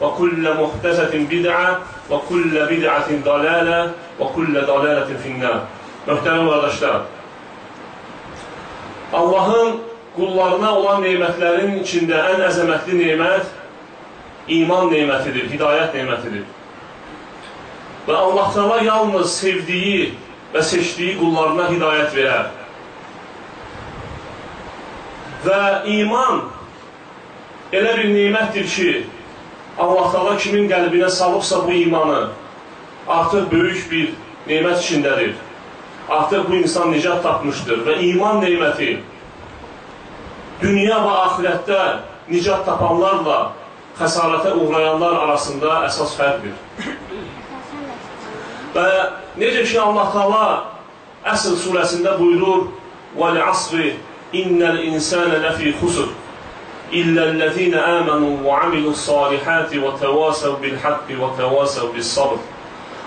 وكل محدثة بدعة وكل بدعة ضلالة وكل ضلالة في النار Möhtərəm qardaşlar, Allahın qullarına olan neymətlərin içində ən əzəmətli neymət iman neymətidir, hidayət neymətidir. Və Allah Teala yalnız sevdiyi və seçdiyi qullarına hidayət verər. Və iman elə bir neymətdir ki, Allah Teala kimin qəlbinə salıbsa bu imanı artıq böyük bir neymət içindədir. Artıq bu insan nicat tapmışdır və iman neyməti dünya və axirətdə nicat tapanlarla xəsarətə uğrayanlar arasında əsas fərqdir. Və necə ki Allah Taala Əsr surəsində buyurur: "Vəl-əsri innel insane lefî xusr" Salihati ve tevasav bil hakki ve tevasav bis sabr.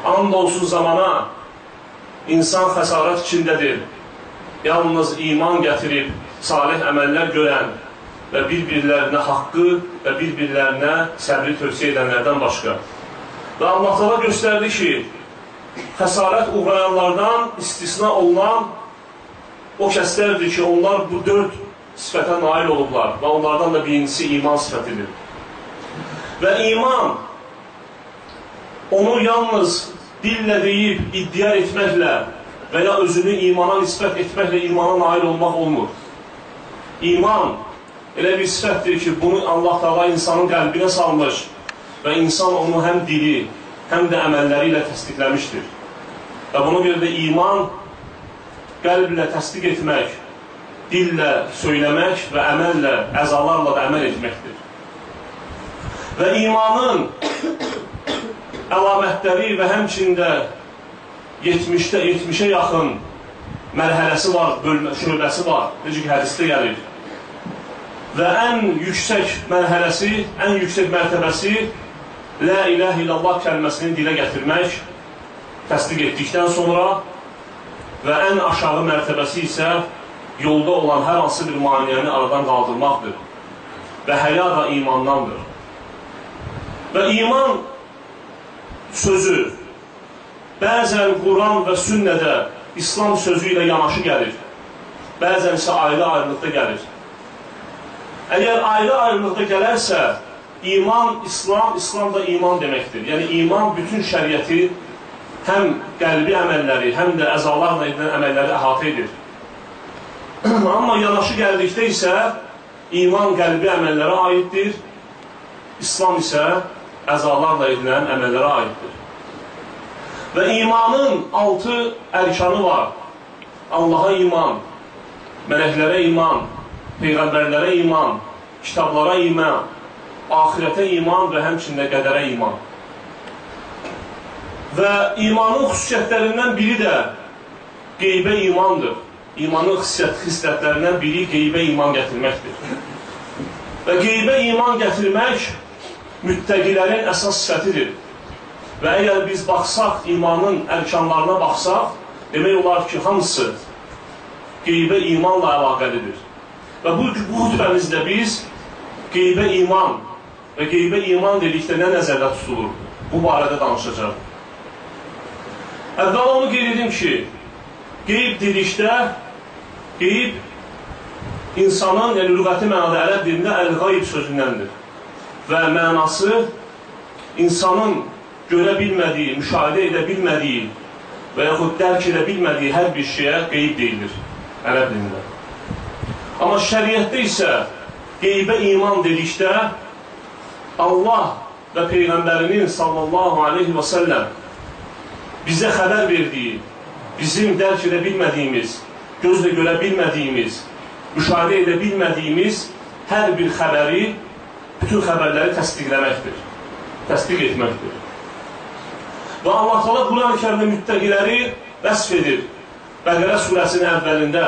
And olsun zamana insan xəsarət içindədir. Yalnız iman gətirib salih əməllər görən və bir-birlərinə haqqı və bir-birlərinə səbri tövsiyə edənlərdən başqa. Və Allah təala göstərdi ki, xəsarət uğrayanlardan istisna olunan o kəslərdir ki, onlar bu dörd sifətə nail olublar və onlardan da birincisi iman sifətidir. Və iman onu yalnız dillə deyib, iddia etməklə və ya özünü imana nisbət etməklə imana nail olmaq olmur. İman elə bir sifətdir ki, bunu Allah Taala insanın qəlbinə salmış və insan onu həm dili, həm də əməlləri ilə təsdiqləmişdir. Və buna görə də iman qəlblə təsdiq etmək, dillə söyləmək və əməllə, əzalarla da əməl etməkdir. Və imanın əlamətləri və həmçində 70-də 70-ə yaxın mərhələsi var, bölmə, şöbəsi var. Necə ki, hədisdə gəlir. Və ən yüksək mərhələsi, ən yüksək mərtəbəsi Lə iləh illallah kəlməsini dilə gətirmək, təsdiq etdikdən sonra və ən aşağı mərtəbəsi isə yolda olan hər hansı bir maniyəni aradan qaldırmaqdır. Və həya da imandandır. Və iman sözü bəzən Quran və sünnədə İslam sözü ilə yanaşı gəlir. Bəzən isə ayrı-ayrılıqda gəlir. Əgər ayrı-ayrılıqda gələrsə, iman, İslam, İslam da iman deməkdir. Yəni, iman bütün şəriyyəti həm qəlbi əməlləri, həm də əzalarla edilən əməlləri əhatə edir. Amma yanaşı gəldikdə isə iman qəlbi əməllərə aiddir, İslam isə əzalarla edilən əməllərə aiddir. Və imanın altı ərkanı var. Allaha iman, mələklərə iman, peyğəmbərlərə iman, kitablara iman, ahirətə iman və həmçində qədərə iman. Və imanın xüsusiyyətlərindən biri də qeybə imandır. İmanın xüsusiyyət, xislətlərindən biri qeybə iman gətirməkdir. Və qeybə iman gətirmək müttəqilərin əsas sifətidir. Və əgər biz baxsaq, imanın ərkanlarına baxsaq, demək olar ki, hamısı qeybə imanla əlaqəlidir. Və bu, bu hütbəmizdə biz qeybə iman və qeybə iman dedikdə nə nəzərdə tutulur? Bu barədə danışacaq. Əvvəl onu qeyd edim ki, qeyb dedikdə, qeyb insanın, yəni lügəti mənada ərəb dilində əl-qayb sözündəndir. Və mənası insanın görə bilmədiyi, müşahidə edə bilmədiyi və yaxud dərk edə bilmədiyi hər bir şeyə qeyb deyilir ərəb dilində. Amma şəriətdə isə qeybə iman dedikdə Allah və Peyğəmbərinin sallallahu aleyhi və səlləm bizə xəbər verdiyi, bizim dərk edə bilmədiyimiz, gözlə görə bilmədiyimiz, müşahidə edə bilmədiyimiz hər bir xəbəri, bütün xəbərləri təsdiqləməkdir, təsdiq etməkdir. Və Allah Teala Quran-ı kərimdə müttəqiləri vəsf edir. Bəqərə surəsinin əvvəlində,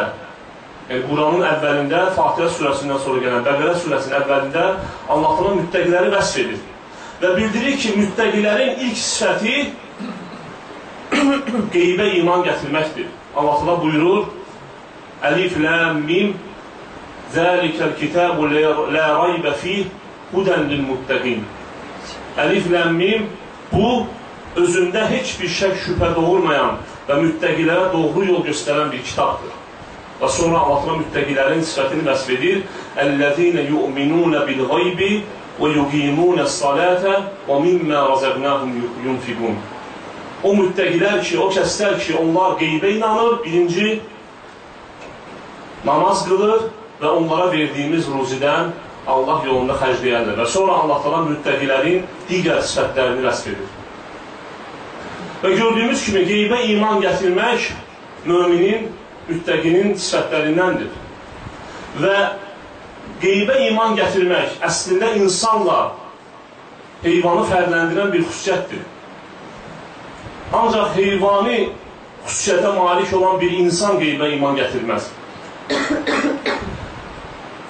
yəni Quranın əvvəlində, Fatihə surəsindən sonra gələn Bəqərə surəsinin əvvəlində Allah Teala müttəqiləri vəsf edir. Və bildirir ki, müttəqilərin ilk sifəti qeybə iman gətirməkdir. Allah təala buyurur: Əlif lam mim Zəlikəl kitabu la raybə fih hudən lil muttəqin. Əlif lam mim bu özündə heç bir şək şübhə doğurmayan və müttəqilərə doğru yol göstərən bir kitabdır. Və sonra Allah müttəqilərin sifətini vəsf edir: "Əlləzîne yu'minûne bil ğaybi və yuqîmûne's-salâte və mimmâ razaqnâhum yunfiqûn." o müttəqilər ki, o kəslər ki, onlar qeybə inanır, birinci namaz qılır və onlara verdiyimiz ruzidən Allah yolunda xərcləyərlər və sonra Allah talan müttəqilərin digər sifətlərini vəsb edir. Və gördüyümüz kimi qeybə iman gətirmək müminin, müttəqinin sifətlərindəndir. Və qeybə iman gətirmək əslində insanla heyvanı fərqləndirən bir xüsusiyyətdir. Ancaq heyvani xüsusiyyətə malik olan bir insan qeybə iman gətirməz.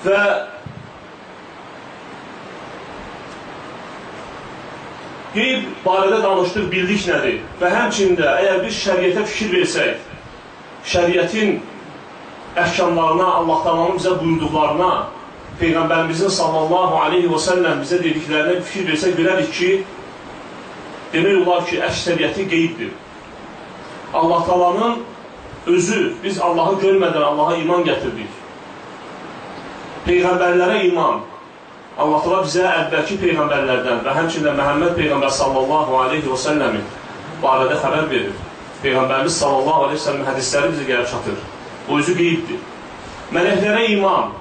Və qeyb barədə danışdıq, bildik nədir? Və həmçində, əgər biz şəriyyətə fikir versək, şəriyyətin əhkamlarına, Allah tamamı bizə buyurduqlarına, Peyğəmbərimizin sallallahu aleyhi və səlləm bizə dediklərinə fikir versək, görərik ki, demək olar ki, əksəriyyəti qeybdir. Allah talanın özü, biz Allahı görmədən Allaha iman gətirdik. Peyğəmbərlərə iman. Allah tala bizə əvvəlki peyğəmbərlərdən və həmçində Məhəmməd Peyğəmbər sallallahu aleyhi və səlləmin barədə xəbər verir. Peyğəmbərimiz sallallahu aleyhi və səlləm hədisləri bizə gəlib çatır. Bu özü qeybdir. Mələklərə iman.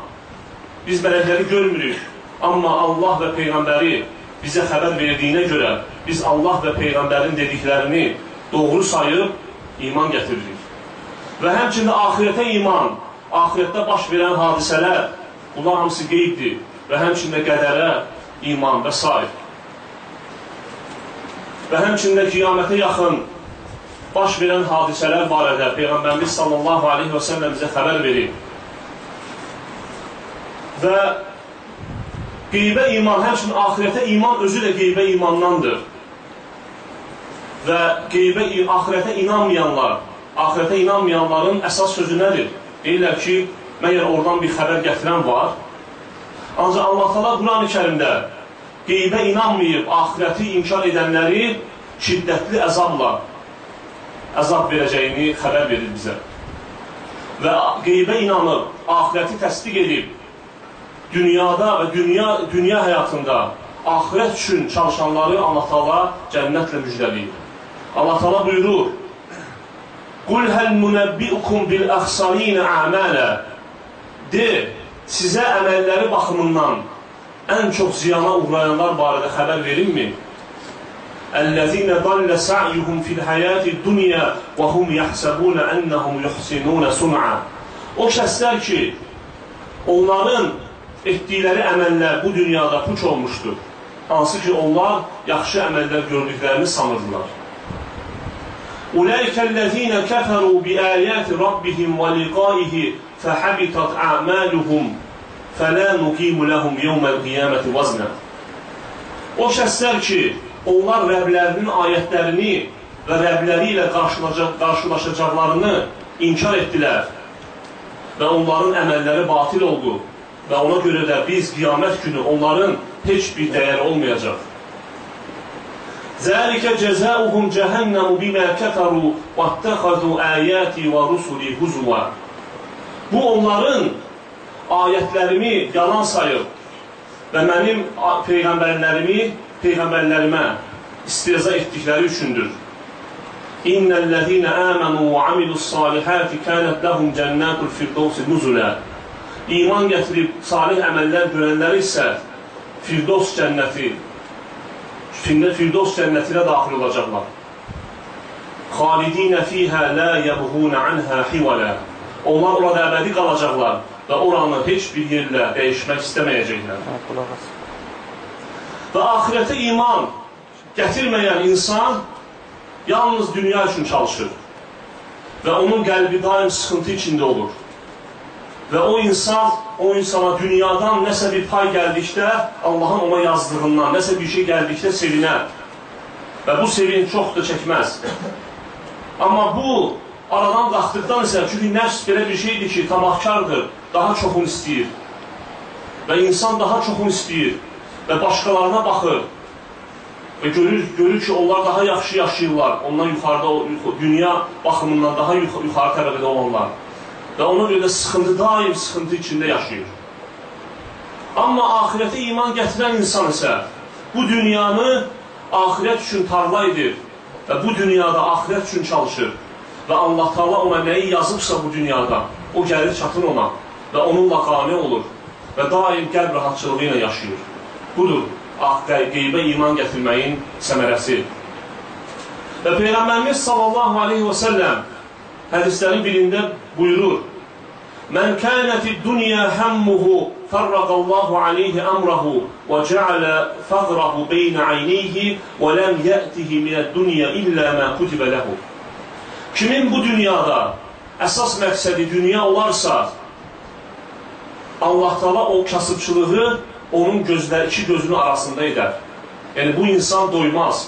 Biz mələkləri görmürük. Amma Allah və Peyğəmbəri bizə xəbər verdiyinə görə biz Allah və Peyğəmbərin dediklərini doğru sayıb iman gətiririk. Və həmçində ahirətə iman, ahirətdə baş verən hadisələr, bunlar hamısı qeybdir və həmçində qədərə iman və s. Və həmçində qiyamətə yaxın baş verən hadisələr barədə Peyğəmbərimiz sallallahu aleyhi və səlləm bizə xəbər verir. Və Qeybə iman, həmçinin axirətə iman özü də qeybə imandandır. Və qeybə, axirətə inanmayanlar, axirətə inanmayanların əsas sözü nədir? Deyirlər ki, məyər oradan bir xəbər gətirən var. Ancaq Allah tala Quran-ı kərimdə qeybə inanmayıb, axirəti inkar edənləri şiddətli əzabla əzab verəcəyini xəbər verir bizə. Və qeybə inanıb, axirəti təsdiq edib, dünyada və dünya, dünya həyatında axirət üçün çalışanları Allah Taala cənnətlə müjdələyir. Allah Taala buyurur: "Qul hal munabbiukum bil axsarin a'mala" De, sizə əməlləri baxımından ən çox ziyana uğrayanlar barədə xəbər verimmi? Əllezine dalle sa'yuhum fil hayati dunya və hum yahsabun annahum yuhsinun sun'a. O şəxslər ki, onların etdikləri əməllər bu dünyada puç olmuşdur. Hansı ki, onlar yaxşı əməllər gördüklərini sanırdılar. Ulaikəl-ləzīnə kəfəru bi-əyəti Rabbihim və liqaihi fəhabitat a'maluhum fələ nuqimu ləhum yevməl-qiyaməti vəznə. O şəxslər ki, onlar Rəblərinin ayətlərini və Rəbləri ilə qarşılaşacaqlarını inkar etdilər və onların əməlləri batil oldu və ona görə də biz qiyamət günü onların heç bir dəyəri olmayacaq. Cəzəuhum cəhənnəmu bimə kəfəru və attəxəzu əyəti və rusuli huzula. Bu onların ayətlərimi yalan sayıb və mənim peyğəmbərlərimi peyğəmbərlərimə istehza etdikləri üçündür. İnnellezine amenu və amilus salihati kanat lahum cennetul firdevs nuzula. İman gətirib salih əməllər görənlər isə Firdos cənnəti Firdos cənnətinə daxil olacaqlar. Xalidinə fiyhə la yəbğunə anhə hivalə. Onlar orada əbədi qalacaqlar və oranı heç bir yerlə dəyişmək istəməyəcəklər. Və axirətə iman gətirməyən insan yalnız dünya üçün çalışır və onun qəlbi daim sıxıntı içində olur. Və o insan, o insana dünyadan nəsə bir pay gəldikdə, Allahın ona yazdığından, nəsə bir şey gəldikdə sevinər. Və bu sevinç çox da çəkməz. Amma bu, aradan qalxdıqdan isə, çünki nəfs belə bir şeydir ki, tamahkardır, daha çoxunu istəyir. Və insan daha çoxunu istəyir və başqalarına baxır və görür, görür ki, onlar daha yaxşı yaşayırlar, ondan yuxarıda, dünya baxımından daha yuxarı tərəfədə olanlar və ona görə də sıxıntı, daim sıxıntı içində yaşayır. Amma axirətə iman gətirən insan isə bu dünyanı axirət üçün tarla edir və bu dünyada axirət üçün çalışır və Allah Taala ona nəyi yazıbsa bu dünyada, o gəlir çatır ona və onunla qane olur və daim qəlb rahatçılığı ilə yaşayır. Budur, qeybə iman gətirməyin səmərəsi. Və Peyğəmbərimiz sallallahu aleyhi və səlləm hədislərin birində buyurur, Kənəti dünya həmmuhu fərraqallahu aleyhi əmrahu və cəalə fəqrahu beynə ayneyhi və ləm yətihi minəd dünya illə mə kutibə ləhu. Kimin bu dünyada əsas məqsədi dünya olarsa, Allah Taala o kasıbçılığı onun gözləri, iki gözünün arasında edər. Yəni, bu insan doymaz.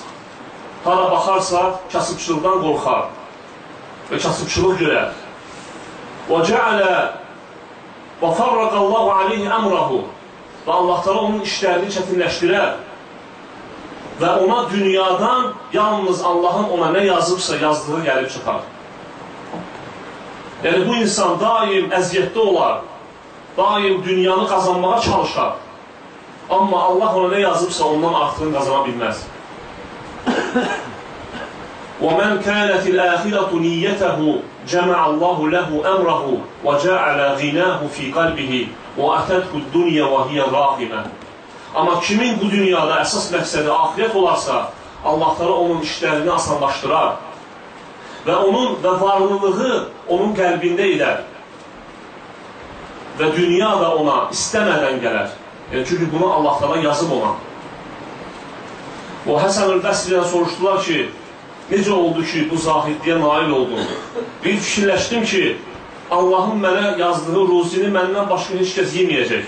Hara baxarsa, kasıbçılıqdan qorxar və kasıbçılıq görər. Və cəalə və farraqallahu aleyhi əmrahu və Allah təala onun işlərini çətinləşdirər və ona dünyadan yalnız Allahın ona nə yazıbsa yazdığı gəlib çıxar. Yəni bu insan daim əziyyətdə olar, daim dünyanı qazanmağa çalışar. Amma Allah ona nə yazıbsa ondan artığını qazana bilməz. وَمَنْ كَانَتِ الْآخِرَةُ نِيَّتَهُ جَمَعَ اللَّهُ لَهُ أَمْرَهُ وَجَعَلَ غِنَاهُ فِي قَلْبِهِ وَأَتَتْهُ الدُّنْيَا وَهِيَ رَاغِمَةٌ Amma kimin bu dünyada əsas məqsədi axirət olarsa, Allah təala onun işlərini asanlaşdırar və onun və varlılığı onun qəlbində edər. Və dünya da ona istəmədən gələr. Yəni, çünki bunu Allah təala yazıb ona. O Həsən el-Bəsridən soruşdular ki, necə oldu ki, bu zahidliyə nail oldum? Bir fikirləşdim ki, Allahın mənə yazdığı ruzini məndən başqa heç kəs yeməyəcək.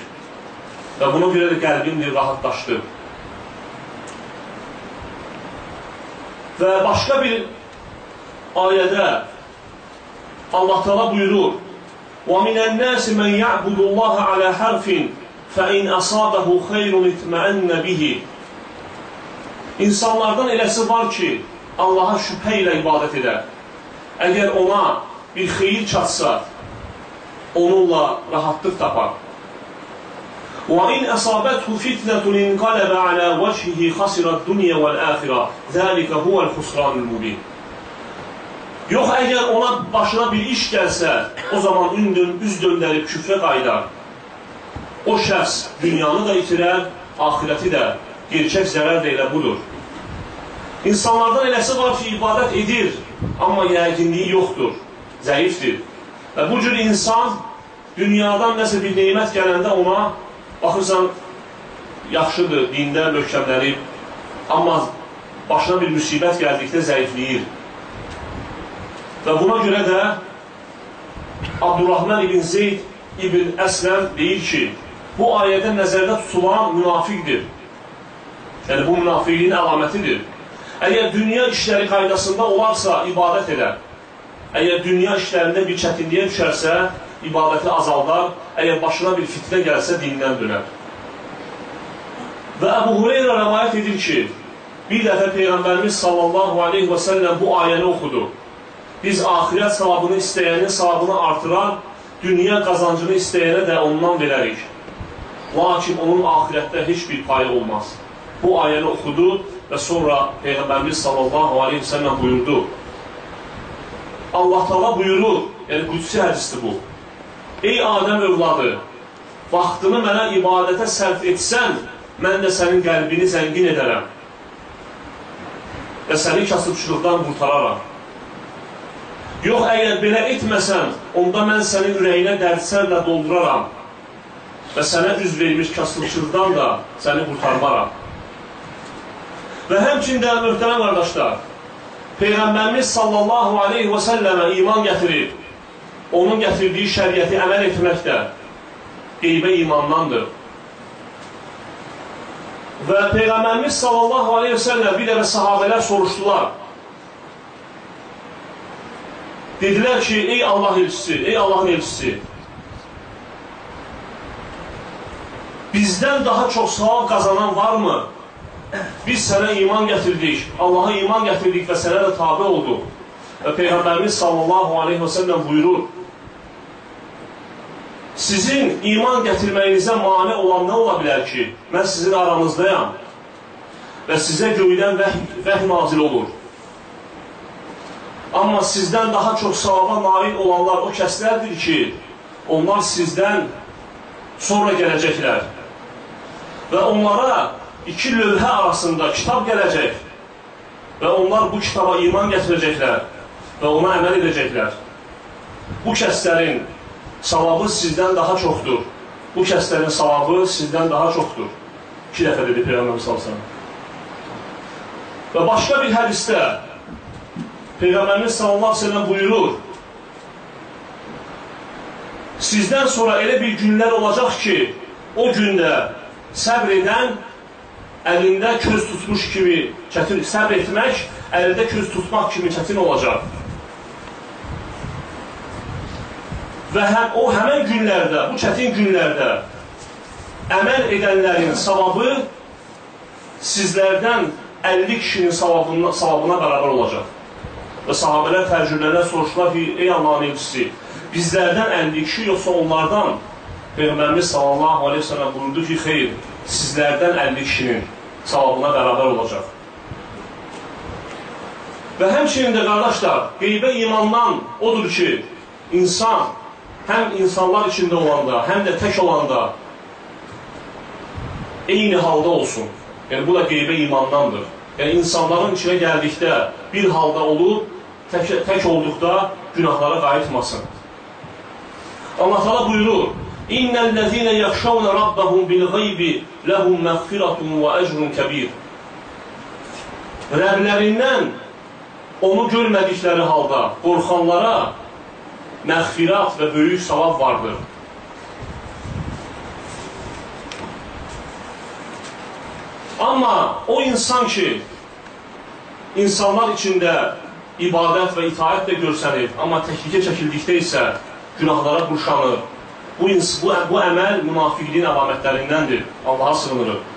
Və buna görə də qəlbim bir rahatlaşdı. Və başqa bir ayədə Allah Teala buyurur: "Və minən-nasi men ya'budullaha ala harfin fa'in asabahu khayrun itma'anna bihi." İnsanlardan eləsi var ki, Allaha şübhə ilə ibadət edər. Əgər ona bir xeyir çatsa, onunla rahatlıq tapar. وَإِنْ أَصَابَتْهُ فِتْنَةٌ انْقَلَبَ عَلَى وَجْهِهِ خَسِرَ الدُّنْيَا وَالْآخِرَةِ ذَلِكَ هُوَ الْخُسْرَانُ الْمُبِينَ Yox, əgər ona başına bir iş gəlsə, o zaman ündün, üz döndərib küfrə qaydar. O şəxs dünyanı da itirər, ahirəti də, gerçək zərər də elə budur. İnsanlardan eləsi var ki, ibadət edir, amma yəqinliyi yoxdur, zəifdir. Və bu cür insan dünyadan nəsə bir neymət gələndə ona baxırsan, yaxşıdır, dində möhkəmlənib, amma başına bir müsibət gəldikdə zəifləyir. Və buna görə də Abdurrahman ibn Zeyd ibn Əsləm deyir ki, bu ayədə nəzərdə tutulan münafiqdir. Yəni, bu münafiqliyin əlamətidir. Əgər dünya işləri qaydasında olarsa, ibadət edər. Əgər dünya işlərində bir çətinliyə düşərsə, ibadəti azaldar, əgər başına bir fitnə gəlsə dindən dönər. Və Əbu Hureyra rəvayət edir ki, bir dəfə Peyğəmbərimiz sallallahu aleyhi və səlləm bu ayəni oxudu. Biz axirət savabını istəyənin savabını artırar, dünya qazancını istəyənə də ondan verərik. Lakin onun axirətdə heç bir payı olmaz. Bu ayəni oxudu və sonra Peyğəmbərimiz sallallahu aleyhi və səlləm buyurdu. Allah Taala buyurur, yəni qudsi hədisdir bu. Ey Adəm övladı, vaxtını mənə ibadətə sərf etsən, mən də sənin qəlbini zəngin edərəm və səni kasıbçılıqdan qurtararam. Yox, əgər belə etməsən, onda mən sənin ürəyinə dərslərlə dolduraram və sənə üz verilmiş kasıbçılıqdan da səni qurtarmaram. Və həmçində, möhtərəm qardaşlar, Peyğəmbərimiz sallallahu aleyhi və səlləmə iman gətirib, onun gətirdiyi şəriəti əməl etmək də qeybə imandandır. Və Peyğəmbərimiz sallallahu aleyhi və səlləm bir dəfə sahabələr soruşdular. Dedilər ki, ey Allah elçisi, ey Allahın elçisi, bizdən daha çox savab qazanan varmı? Biz sənə iman gətirdik, Allaha iman gətirdik və sənə də tabi olduq. Və Peyğəmbərimiz sallallahu aleyhi və səlləm buyurur, sizin iman gətirməyinizə mane olan nə ola bilər ki, mən sizin aranızdayam və sizə göydən vəh, vəh nazil olur. Amma sizdən daha çox savaba nail olanlar o kəslərdir ki, onlar sizdən sonra gələcəklər və onlara iki lövhə arasında kitab gələcək və onlar bu kitaba iman gətirəcəklər və ona əməl edəcəklər. Bu kəslərin savabı sizdən daha çoxdur. Bu kəslərin savabı sizdən daha çoxdur. İki dəfə dedi Peyğəmbər salsan. Və başqa bir hədisdə Peyğəmbərimiz sallallahu aleyhi ve sellem buyurur, sizdən sonra elə bir günlər olacaq ki, o gündə səbr edən əlində köz tutmuş kimi çətin, səbr etmək əlində köz tutmaq kimi çətin olacaq. və həm, o həmən günlərdə, bu çətin günlərdə əməl edənlərin savabı sizlərdən 50 kişinin savabına, savabına bərabər olacaq. Və sahabələr təcrübələr soruşdular ki, ey Allahın elçisi, bizlərdən 50 kişi yoxsa onlardan Peyğəmbərimiz sallallahu aleyhi ve sellem buyurdu ki, xeyr, sizlərdən 50 kişinin savabına bərabər olacaq. Və həmçinin də qardaşlar, qeybə imandan odur ki, insan həm insanlar içində olanda, həm də tək olanda eyni halda olsun. Yəni, bu da qeybə imandandır. Yəni, insanların içinə gəldikdə bir halda olub, tək, tək olduqda günahlara qayıtmasın. Allah Teala buyurur, İnnellezine yaxşavne rabbahum bil gaybi lehum mağfiratun ve ecrun kebir. Rəblərindən onu görmədikləri halda qorxanlara məğfirat və böyük savab vardır. Amma o insan ki, insanlar içində ibadət və itaət də görsənir, amma təhlikə çəkildikdə isə günahlara qurşanır. Bu, bu, bu əməl münafiqliyin əlamətlərindəndir. Allaha sığınırıq.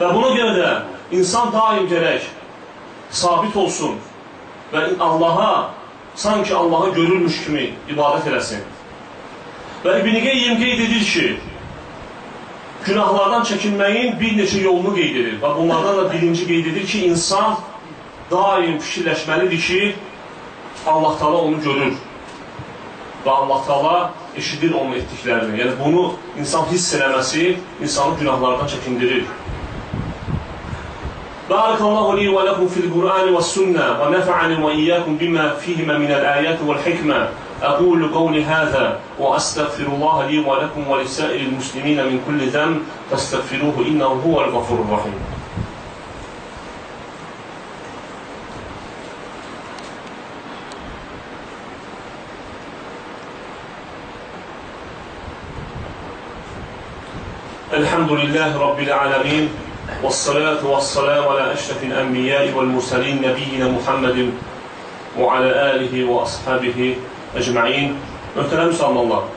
Və buna görə də insan daim gərək sabit olsun və Allaha sanki Allahı görürmüş kimi ibadət eləsin. Və İbn-i Qeyyim qeyd edir ki, günahlardan çəkinməyin bir neçə yolunu qeyd edir. Və bunlardan da birinci qeyd edir ki, insan daim fikirləşməlidir ki, Allah Taala onu görür. Və Allah Taala eşidir onun etdiklərini. Yəni bunu insan hiss eləməsi insanı günahlardan çəkindirir. بارك الله لي ولكم في القرآن والسنة ونفعني وإياكم بما فيهما من الآيات والحكمة أقول قولي هذا وأستغفر الله لي ولكم ولسائر المسلمين من كل ذنب فاستغفروه إنه هو الغفور الرحيم الحمد لله رب العالمين والصلاة والسلام على أشرف الأنبياء والمرسلين نبينا محمد وعلى آله وأصحابه أجمعين Möhtərəm müsəlmanlar,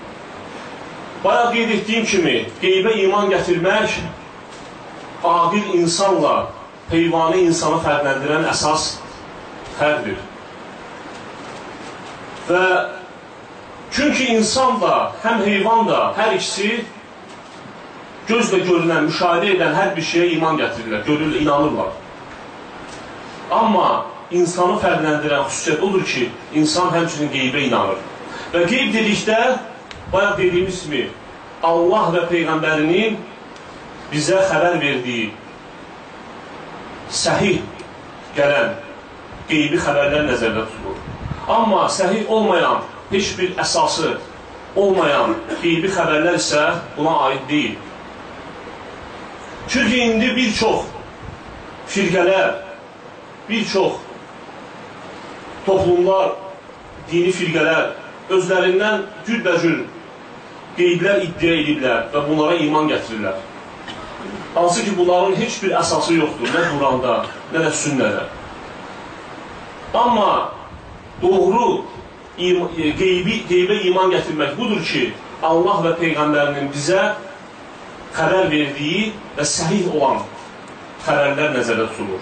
bayaq qeyd etdiyim kimi, qeybə iman gətirmək aqil insanla heyvanı insanı fərqləndirən əsas fərqdir. Və çünki insan da, həm heyvan da, hər ikisi gözlə görünən, müşahidə edən hər bir şeyə iman gətirirlər, görürlər, inanırlar. Amma insanı fərqləndirən xüsusiyyət odur ki, insan həmçinin qeybə inanır. Və qeyb dedikdə, bayaq dediyimiz kimi, Allah və Peyğəmbərinin bizə xəbər verdiyi səhih gələn qeybi xəbərlər nəzərdə tutulur. Amma səhih olmayan, heç bir əsası olmayan qeybi xəbərlər isə buna aid deyil. Çünki indi bir çox firqələr, bir çox toplumlar, dini firqələr özlərindən cürbəcür qeyblər iddia ediblər və bunlara iman gətirirlər. Hansı ki, bunların heç bir əsası yoxdur, nə Quranda, nə də sünnədə. Amma doğru qeybi, qeybə iman gətirmək budur ki, Allah və Peyğəmbərinin bizə xəbər verdiyi və səhih olan xəbərlər nəzərdə tutulur.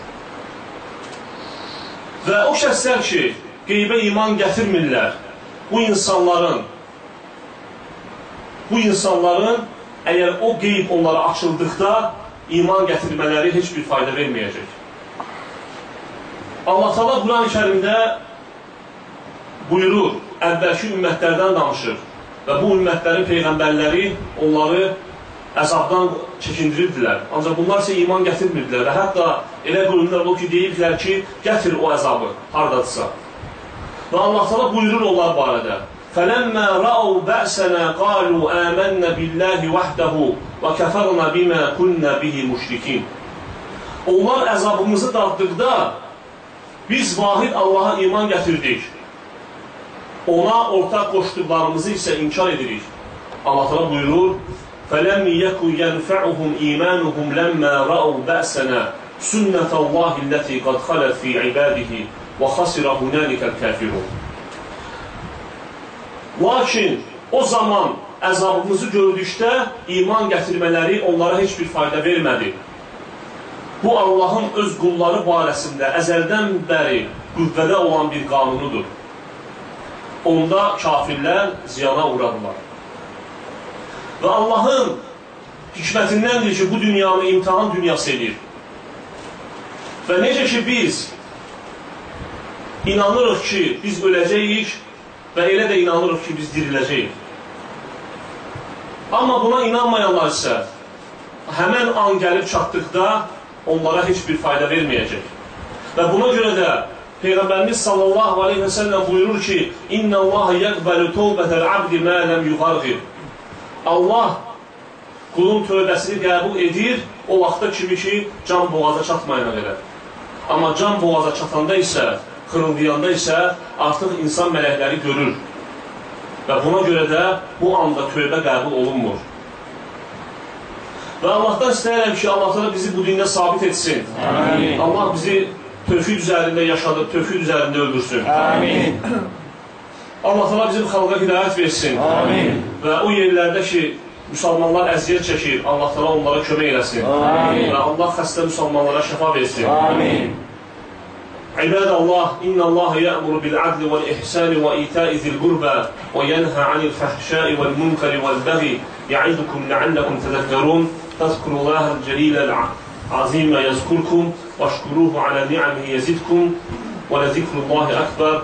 Və o şəxslər ki, qeybə iman gətirmirlər, bu insanların bu insanların əgər o qeyb onlara açıldıqda iman gətirmələri heç bir fayda verməyəcək. Allah Taala Quran-ı Kərimdə buyurur, əvvəlki ümmətlərdən danışır və bu ümmətlərin peyğəmbərləri onları əzabdan çəkindirirdilər. Ancaq bunlar isə iman gətirmirdilər və hətta elə bölümlər o ki, deyirdilər ki, gətir o əzabı, haradadırsa. Və Allah Taala buyurur onlar barədə. فَلَمَّا رَأَوْا بَأْسَنَا قَالُوا آمَنَّ بِاللَّهِ وَحْدَهُ وَكَفَرْنَا بِمَا كُنَّا بِهِ مُشْرِكِينَ Onlar əzabımızı daddıqda biz vahid Allaha iman gətirdik. Ona ortaq qoşduqlarımızı isə inkar edirik. Allah Teala buyurur: فَلَمْ يَكُ يَنْفَعُهُمْ إِيمَانُهُمْ لَمَّا رَأَوْا بَأْسَنَا سُنَّةَ اللَّهِ الَّتِي قَدْ خَلَتْ فِي عِبَادِهِ وَخَسِرَ هُنَالِكَ الْكَافِرُونَ Lakin o zaman əzabımızı gördükdə iman gətirmələri onlara heç bir fayda vermədi. Bu Allahın öz qulları barəsində əzəldən bəri qüvvədə olan bir qanunudur. Onda kafirlər ziyana uğradılar. Və Allahın hikmətindəndir ki, bu dünyanı imtihan dünyası edir. Və necə ki biz inanırıq ki, biz öləcəyik və elə də inanırıq ki, biz diriləcəyik. Amma buna inanmayanlar isə həmən an gəlib çatdıqda onlara heç bir fayda verməyəcək. Və buna görə də Peyğəmbərimiz sallallahu aleyhi və səlləm buyurur ki, İnnə Allah yəqbəlu tövbətəl abdi mə ləm yuğarqib. Allah qulun tövbəsini qəbul edir o vaxta kimi ki, can boğaza çatmayana qədər. Amma can boğaza çatanda isə, xırıldayanda isə artıq insan mələkləri görür. Və buna görə də bu anda tövbə qəbul olunmur. Və Allahdan istəyirəm ki, Allah bizi bu dünya sabit etsin. Amin. Allah bizi tövhid üzərində yaşadıb, tövhid üzərində öldürsün. Amin. Allah Teala bizim xalqa hidayət versin. Amin. Və o yerlərdə ki, müsəlmanlar əziyyət çəkir, Allah Teala onlara kömək eləsin. Amin. Və Allah xəstə müsəlmanlara şəfa versin. Amin. عباد الله إن الله يأمر بالعدل والإحسان وإيتاء ذي القربى وينهى عن الفحشاء والمنكر والبغي يعظكم لعلكم تذكرون فاذكروا الله الجليل العظيم يذكركم واشكروه على نعمه يزدكم ولذكر الله أكبر